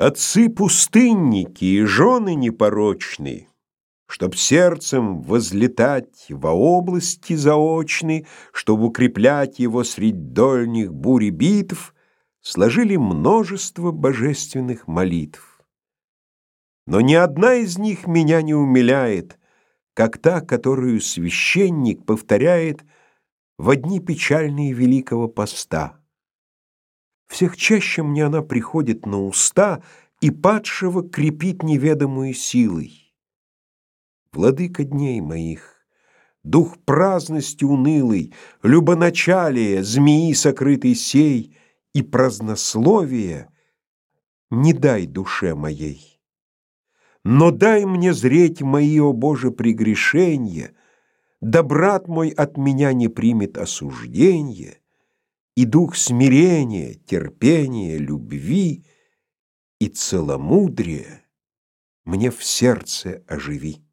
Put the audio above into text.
Отцы-пустынники и жены непорочные, Чтоб сердцем возлетать во области заочной, Чтоб укреплять его средь дольних бурь и битв, Сложили множество божественных молитв. Но ни одна из них меня не умиляет, Как та, которую священник повторяет В дни печальные Великого Поста. Всех чаще мне она приходит на уста и падшего крепит неведомую силой. Владыка дней моих, дух праздности унылый, любоначалие, змеи сокрытый сей и празднословие не дай душе моей. Но дай мне зреть мои, о Боже, прегрешения, да брат мой от меня не примет осуждения, и дух смирения, терпения, любви и целомудрия мне в сердце оживи.